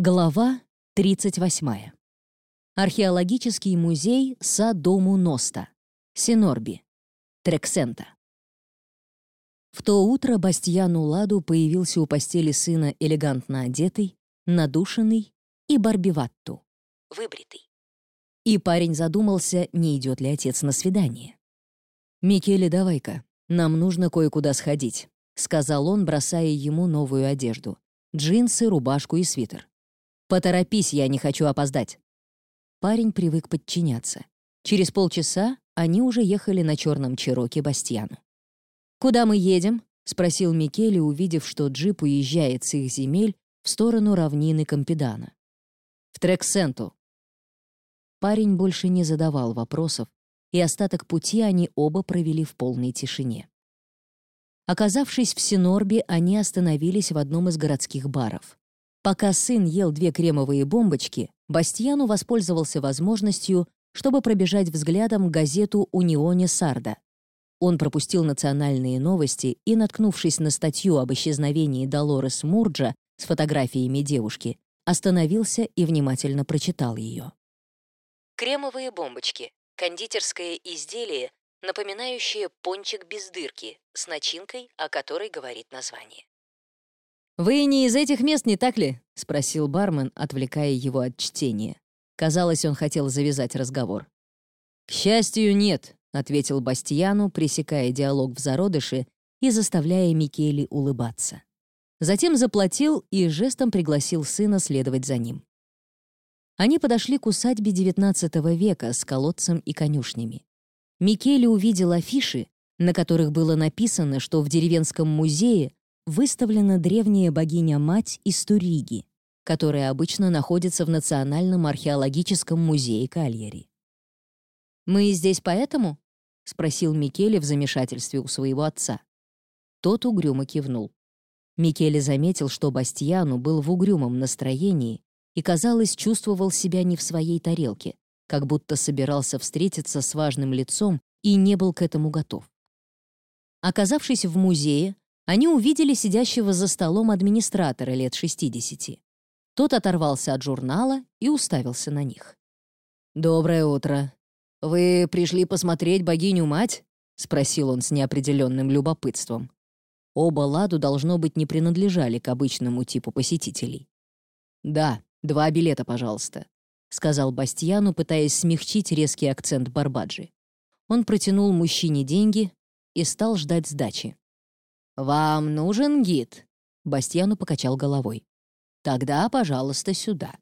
Глава 38. Археологический музей Садому Носта. Синорби. Трексента. В то утро Бастьяну Ладу появился у постели сына элегантно одетый, надушенный и барбиватту, выбритый. И парень задумался, не идет ли отец на свидание. «Микеле, давай-ка, нам нужно кое-куда сходить», — сказал он, бросая ему новую одежду — джинсы, рубашку и свитер. «Поторопись, я не хочу опоздать». Парень привык подчиняться. Через полчаса они уже ехали на черном Чироке Бастьяну. «Куда мы едем?» — спросил Микеле, увидев, что джип уезжает с их земель в сторону равнины Кампедана. «В Трексенту». Парень больше не задавал вопросов, и остаток пути они оба провели в полной тишине. Оказавшись в Синорбе, они остановились в одном из городских баров. Пока сын ел две кремовые бомбочки, Бастьяну воспользовался возможностью, чтобы пробежать взглядом газету «Унионе Сарда». Он пропустил национальные новости и, наткнувшись на статью об исчезновении Долорес Мурджа с фотографиями девушки, остановился и внимательно прочитал ее. Кремовые бомбочки — кондитерское изделие, напоминающее пончик без дырки, с начинкой, о которой говорит название. «Вы не из этих мест, не так ли?» — спросил бармен, отвлекая его от чтения. Казалось, он хотел завязать разговор. «К счастью, нет», — ответил Бастьяну, пресекая диалог в зародыше и заставляя Микели улыбаться. Затем заплатил и жестом пригласил сына следовать за ним. Они подошли к усадьбе XIX века с колодцем и конюшнями. Микеле увидел афиши, на которых было написано, что в деревенском музее выставлена древняя богиня-мать из Туриги, которая обычно находится в Национальном археологическом музее Кальяри. «Мы здесь поэтому?» — спросил Микеле в замешательстве у своего отца. Тот угрюмо кивнул. Микеле заметил, что Бастьяну был в угрюмом настроении и, казалось, чувствовал себя не в своей тарелке, как будто собирался встретиться с важным лицом и не был к этому готов. Оказавшись в музее, они увидели сидящего за столом администратора лет 60. Тот оторвался от журнала и уставился на них. «Доброе утро. Вы пришли посмотреть богиню-мать?» — спросил он с неопределенным любопытством. Оба ладу, должно быть, не принадлежали к обычному типу посетителей. «Да, два билета, пожалуйста», — сказал Бастьяну, пытаясь смягчить резкий акцент Барбаджи. Он протянул мужчине деньги и стал ждать сдачи. «Вам нужен гид?» Бастьяну покачал головой. «Тогда, пожалуйста, сюда».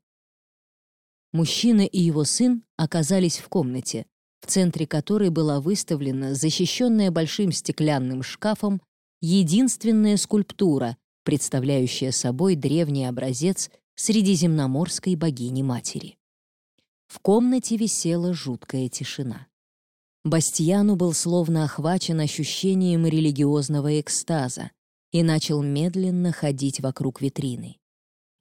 Мужчина и его сын оказались в комнате, в центре которой была выставлена защищенная большим стеклянным шкафом единственная скульптура, представляющая собой древний образец средиземноморской богини-матери. В комнате висела жуткая тишина. Бастьяну был словно охвачен ощущением религиозного экстаза и начал медленно ходить вокруг витрины.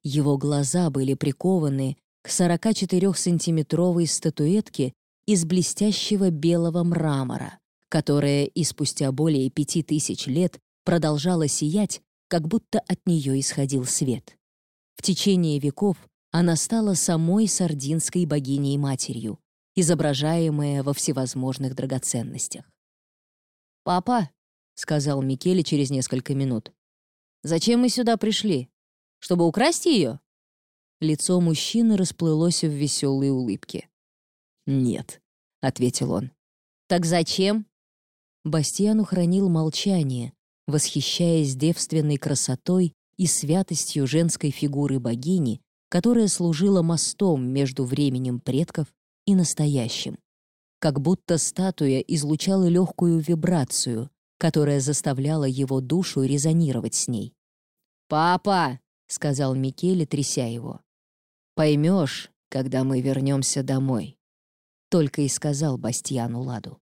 Его глаза были прикованы к 44-сантиметровой статуэтке из блестящего белого мрамора, которая и спустя более пяти тысяч лет продолжала сиять, как будто от нее исходил свет. В течение веков она стала самой сардинской богиней-матерью, изображаемое во всевозможных драгоценностях. «Папа», — сказал Микеле через несколько минут, — «зачем мы сюда пришли? Чтобы украсть ее?» Лицо мужчины расплылось в веселой улыбке. «Нет», — ответил он. «Так зачем?» Бастиану хранил молчание, восхищаясь девственной красотой и святостью женской фигуры богини, которая служила мостом между временем предков и настоящим. Как будто статуя излучала легкую вибрацию, которая заставляла его душу резонировать с ней. «Папа!» — сказал Микеле, тряся его. «Поймешь, когда мы вернемся домой», — только и сказал Бастьяну Ладу.